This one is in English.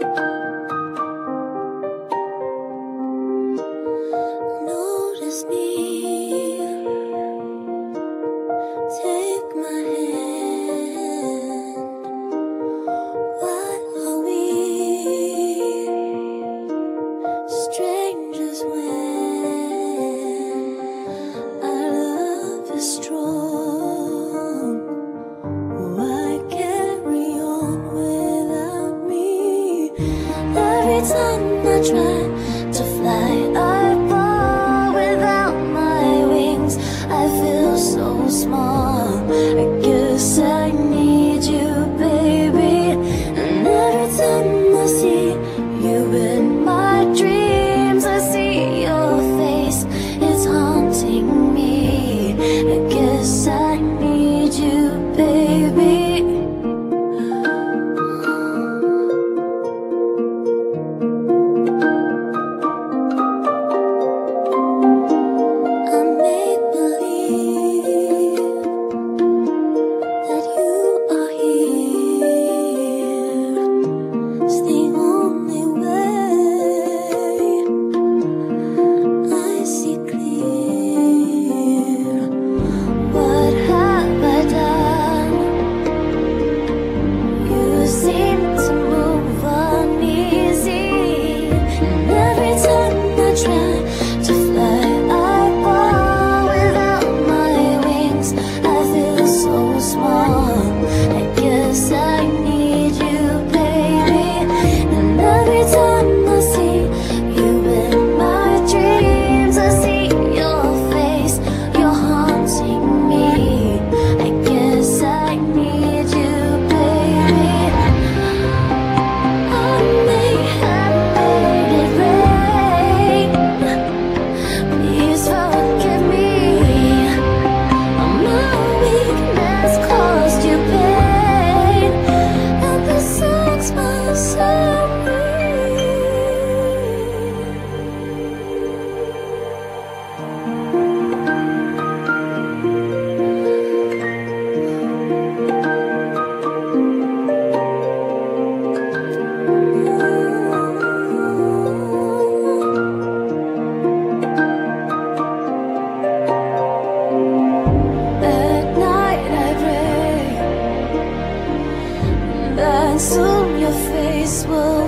you much. Will